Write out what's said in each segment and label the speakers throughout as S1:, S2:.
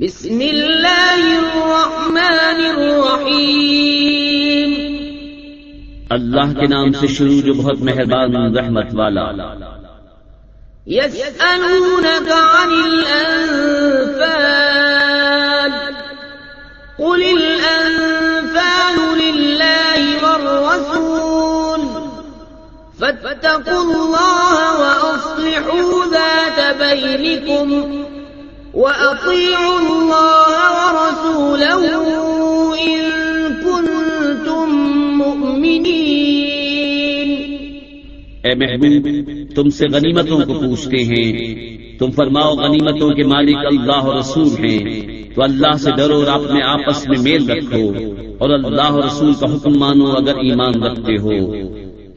S1: بسم اللہ الرحمن الرحیم
S2: اللہ کے نام سے شروع جو بہت مہربان رحمت والا.
S1: يسألونك عن الأنفال. قل الأنفال لله والرسول. فاتقوا الله وأصلحوا ذات بينكم. وأطيعوا الله ورسوله إن كنتم مؤمنين۔
S2: اے محبوب، تم سے غنیمتوں کو پوچھتے ہیں۔ تم فرماؤ، غنیمتوں کے مالک اللہ اور رسول ہیں۔ تو اللہ سے ڈرو اور اپنے آپس میں میل رکھو۔ اور اللہ اور رسول کا حکم مانو اگر ایمان رکھتے ہو۔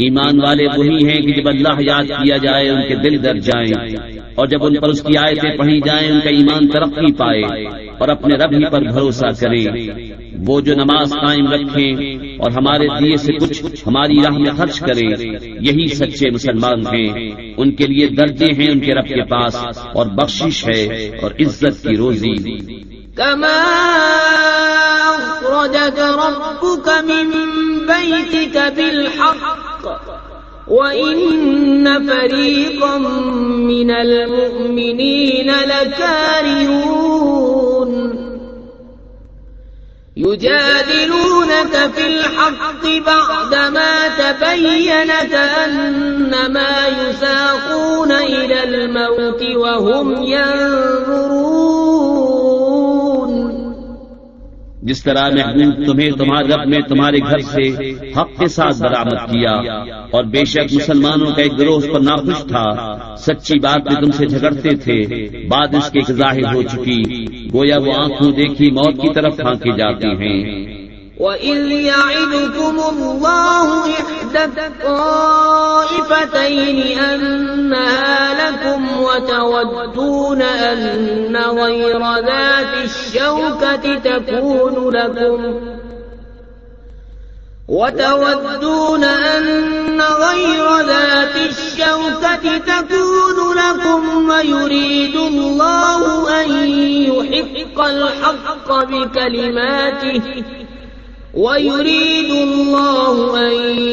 S2: ایمان والے وہی ہیں کہ جب اللہ یاد کیا جائے، ان کے دل در جائیں۔ اور جب ان پر اس کی آیتیں پڑھی جائیں، ان کا ایمان ترقی پائے اور اپنے رب ہی پر بھروسہ کرے وہ جو نماز قائم رکھیں اور ہمارے دیے سے کچھ ہماری راہ میں خرچ کرے یہی سچے مسلمان ہیں۔ ان کے لیے درجے ہیں ان کے رب کے پاس اور بخشش ہے اور عزت کی روزی۔
S1: كما أخرجك ربك من بيتك بالحق وإن فريقا من المؤمنين لكارهون. يجادلونك في الحق بعدما تبين كأنما يساقون إلى الموت وهم ينظرون.
S2: جس طرح محبوب تمہیں تمہارے رب نے تمہارے گھر سے حق کے ساتھ برآمد کیا۔ اور بے شک مسلمانوں کا ایک گروہ پر ناخوش تھا۔ سچی بات میں تم سے جھگڑتے تھے۔ بعد اس کے ظاہر ہو چکی۔ گویا وہ آنکھوں دیکھی موت کی طرف پھانکے جاتے ہیں۔
S1: وَإِذْ يَعِدُكُمُ اللَّهُ إِحْدَى الطَّائِفَتَيْنِ أَنَّهَا لَكُمْ وَتَوَدُّونَ أَنَّ غَيْرَ ذَاتِ الشَّوْكَةِ تَكُونُ لَكُمْ وتودون أن غير ذات الشوكة تكون لكم ويريد الله أن يحق الحق بكلماته ويريد الله أن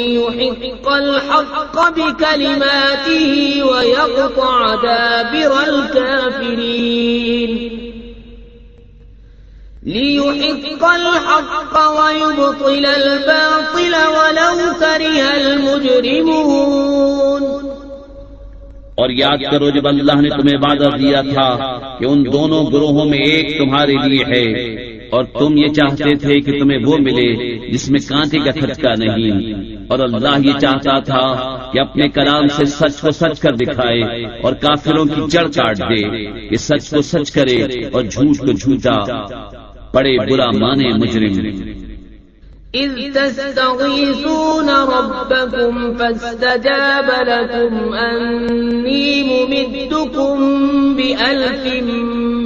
S1: يحق الحق بكلماته ويقطع دابر الكافرين ليحق الحق ويبطل الباطل ولو كره المجرمون
S2: اور یاد کرو جب اللہ نے تمہیں وعدہ دیا تھا کہ ان دونوں گروہوں میں ایک تمہارے لیے ہے۔ اور تم یہ چاہتے تھے کہ تمہیں وہ ملے جس میں کانٹے کا کھٹکا نہیں اور اللہ یہ چاہتا تھا کہ اپنے کلام سے سچ کو سچ کر دکھائے اور کافروں کی جڑ کاٹ دے کہ سچ کو سچ کرے اور جھوٹ کو جھوٹا پڑے برا مانے مجرم۔
S1: إذ تستغيثون ربكم فاستجاب لكم أني ممدكم بألف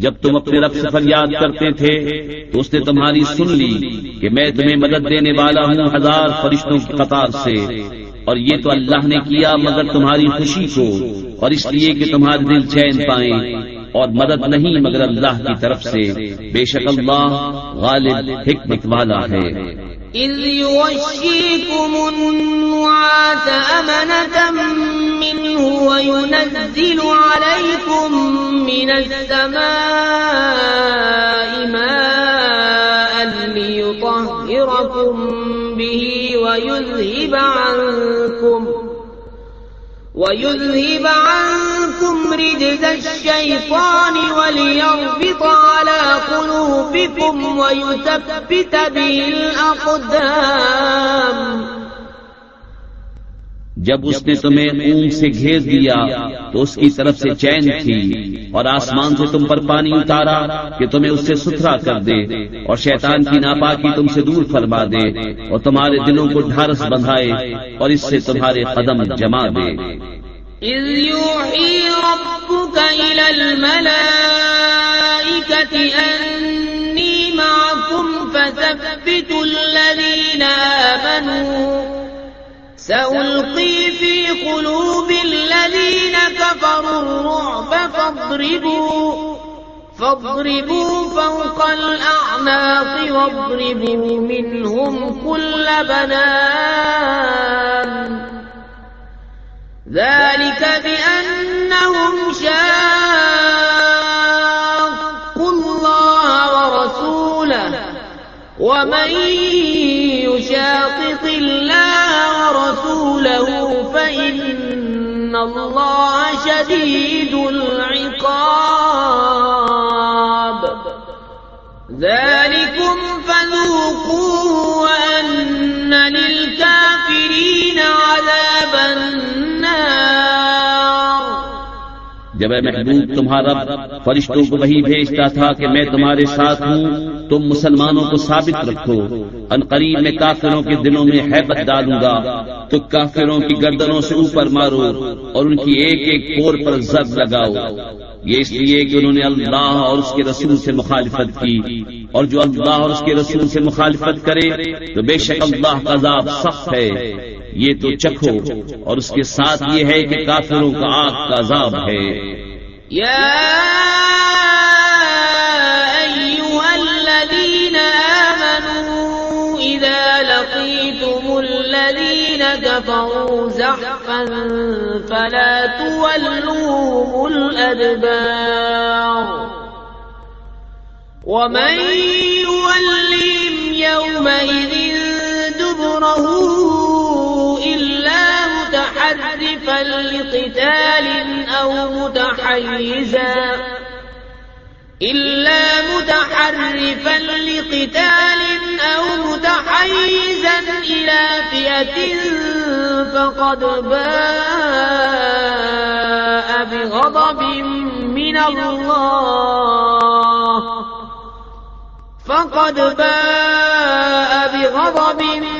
S2: جب تم اپنے رب سے فریاد کرتے تھے تو اس نے تمہاری سن لی کہ میں تمہیں مدد دینے والا ہوں ہزار فرشتوں کی قطار سے۔ اور یہ تو اللہ نے کیا مگر تمہاری خوشی کو، اور اس لیے کہ تمہارے دل چین پائیں۔ اور مدد نہیں مگر اللہ کی طرف سے۔ بے شک اللہ غالب حکمت والا ہے۔
S1: إذ يوشيكم النعاس أمنة منه وينزل عليكم من السماء ماء ليطهركم به ويذهب عنكم ويذهب عنكم رجز الشيطان وليربط على قلوبكم ويثبت به الأقدام
S2: جب اس نے تمہیں اون سے گھیر دیا تو اس کی طرف سے چین تھی اور آسمان سے تم پر پانی اتارا کہ تمہیں اس سے ستھرا کر دے اور شیطان کی ناپاکی تم سے دور فرما دے اور تمہارے دلوں کو ڈھارس بندھائے اور اس سے تمہارے قدم جما دے۔
S1: إذ يوحي ربك إلى الملائكة أني معكم فثبتوا الذين آمنوا سألقي في قلوب الذين كفروا الرعب فاضربوا فاضربوا فوق الأعناق واضربوا منهم كل بنان. ذلك بأنهم شاقوا الله ورسوله، ومن يشاقق الله ورسوله فإن الله شديد العقاب. ذلكم فذوقوه وأن للكافرين
S2: جب اے محبوب تمہارا فرشتوں کو وہی بھیجتا تھا کہ میں تمہارے ساتھ ہوں، تم مسلمانوں کو ثابت رکھو۔ ان قریب میں کافروں کے دلوں میں حیبت ڈالوں گا، تو کافروں کی گردنوں سے اوپر مارو اور ان کی ایک ایک پور پر ضرب لگاؤ۔ یہ اس لیے کہ انہوں نے اللہ اور اس کے رسول سے مخالفت کی۔ اور جو اللہ اور اس کے رسول سے مخالفت کرے، تو بے شک اللہ کا عذاب سخت ہے۔ یہ تو چکھو اور اس کے ساتھ یہ ہے کہ کافروں کا آگ کا عذاب ہے۔
S1: يا أيها الذين آمنوا زحفا فلا تولوهم الأدبار ومن يولهم يومئذ متحرفا لقتال أو متحيزا إلا متحرفا لقتال أو متحيزا إلى فئة فقد باء بغضب من الله فقد باء بغضب من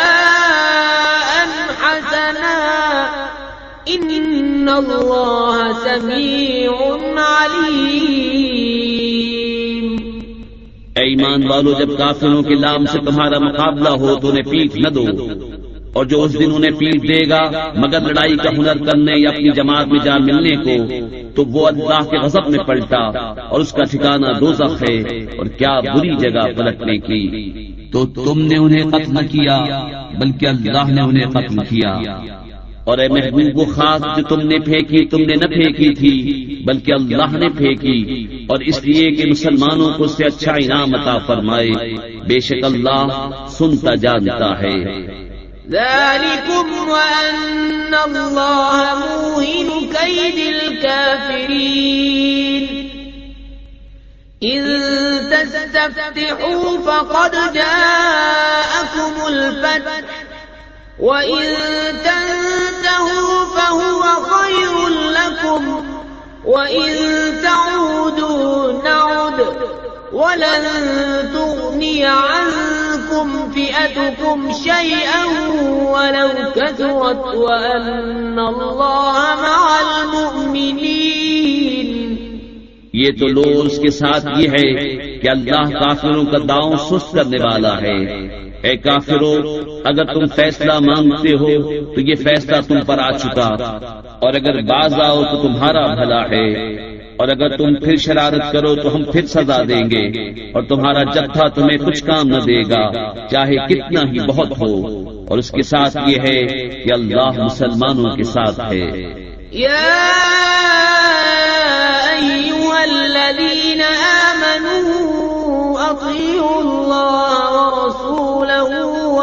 S1: إن
S2: اے ایمان والو، جب کافروں کے لام سے تمہارا مقابلہ ہو تو انہیں پیٹ نہ دو۔ اور جو اس دن انہیں پیٹ دے گا، مگر لڑائی کا ہنر کرنے یا اپنی جماعت میں جا ملنے کو، تو وہ اللہ کے غضب میں پلٹا اور اس کا ٹھکانہ دوزخ ہے۔ اور کیا بری جگہ پلٹنے کی۔ تو تم نے انہیں قتل نہ کیا، بلکہ اللہ نے انہیں قتل کیا۔ اور اے محبوب وہ خاص جو تم نے پھینکی، تم نے نہ پھینکی تھی، بلکہ اللہ نے پھینکی۔ اور اس لیے کہ مسلمانوں کو اس سے اچھا انعام عطا فرمائے۔ بے شک اللہ سنتا، جانتا ہے۔
S1: ذلكم وأن الله موهن كيد الكافرين إن تستفتحوا فقد جاءكم الفتح۔ وإن تنتهوا لكم وإن تعودوا نعد ولن تغني عنكم فئتكم شيئا ولو كثرت وأن الله مع المؤمنين
S2: یہ تو لوز کے ساتھ یہ ہے کہ اللہ کافروں کا داؤں سست کرنے والا ہے۔ اے کافرو، اگر تم فیصلہ مانگتے ہو، تو یہ فیصلہ تم پر آ چکا۔ اور اگر باز آؤ تو تمہارا بھلا ہے۔ اور اگر تم پھر شرارت کرو تو ہم پھر سزا دیں گے۔ اور تمہارا جتھا تمہیں کچھ کام نہ دے گا، چاہے کتنا ہی بہت ہو۔ اور اس کے ساتھ یہ ہے کہ اللہ مسلمانوں کے ساتھ ہے۔
S1: الذين آمنوا أطيعوا الله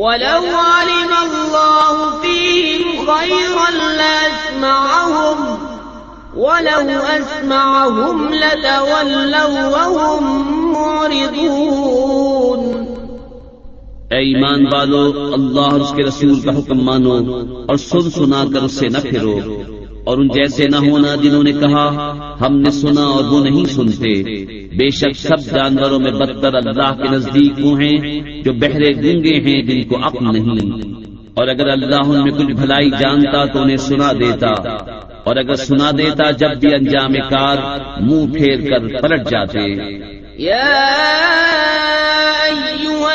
S1: ولو علم الله فيهم خيرا لأسمعهم ولو أسمعهم لتولوا وهم معرضون
S2: اے ایمان والو، اللہ اور اس کے رسول کا حکم مانو اور سن سنا کر اس سے نہ پھرو اور ان جیسے نہ ہونا جنہوں نے کہا، ہم نے سنا اور وہ نہیں سنتے۔ بے شک سب جانوروں میں بدتر اللہ کے نزدیک وہ ہیں جو بہرے گنگے ہیں جن کو عقل نہیں۔ اور اگر اللہ ان میں کچھ بھلائی جانتا تو انہیں سنا دیتا۔ اور اگر سنا دیتا جب بھی انجام کار منہ پھیر کر پلٹ جاتے۔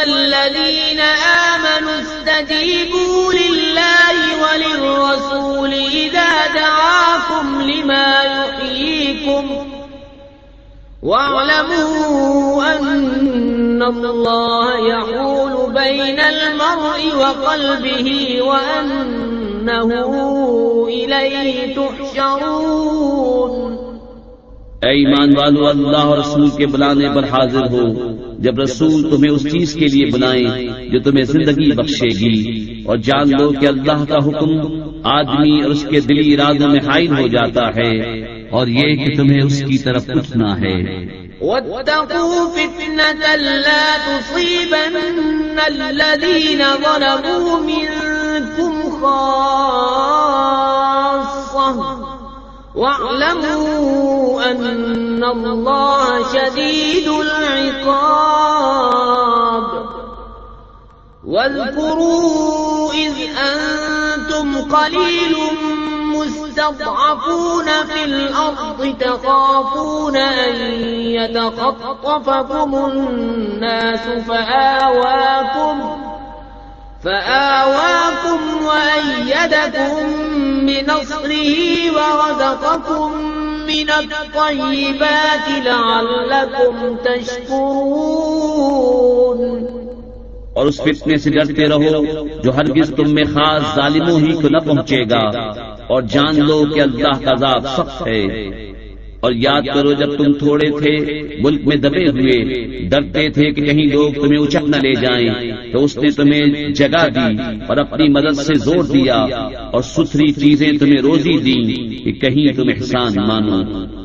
S1: الذين آمنوا استجيبوا لله وللرسول إذا دعاكم لما يحييكم واعلموا أن الله يحول بين المرء وقلبه وأنه إليه تحشرون.
S2: اے ایمان والو، اللہ اور رسول کے بلانے پر حاضر ہو۔ جب رسول تمہیں اس چیز کے لیے بنائیں جو تمہیں زندگی بخشے گی، اور جان لو کہ اللہ کا حکم آدمی اور اس کے دلی ارادوں میں حائل ہو جاتا ہے۔ اور یہ کہ تمہیں اس کی طرف اٹھنا ہے۔
S1: واتقوا فتنة لا تصيبن الذين ظلموا منكم خاصة واعلموا أن الله شديد العقاب واذكروا إذ أنتم قليل مستضعفون في الأرض تخافون أن يتخطفكم الناس فآواكم فآواكم وأيدكم بنصره ورزقكم من الطيبات لعلكم تشكرون
S2: اور اس فتنے سے ڈرتے رہو جو ہرگز تم میں خاص ظالموں ہی کو نہ پہنچے گا۔ اور جان لو کہ اللہ کا عذاب سخت ہے۔ اور یاد کرو جب تم تھوڑے تھے، ملک میں دبے ہوئے، ڈرتے تھے کہ کہیں لوگ تمہیں اچک نہ لے جائیں، تو اس نے تمہیں جگہ دی اور اپنی مدد سے زور دیا اور ستھری چیزیں تمہیں روزی دی کہ کہیں تم احسان مانو۔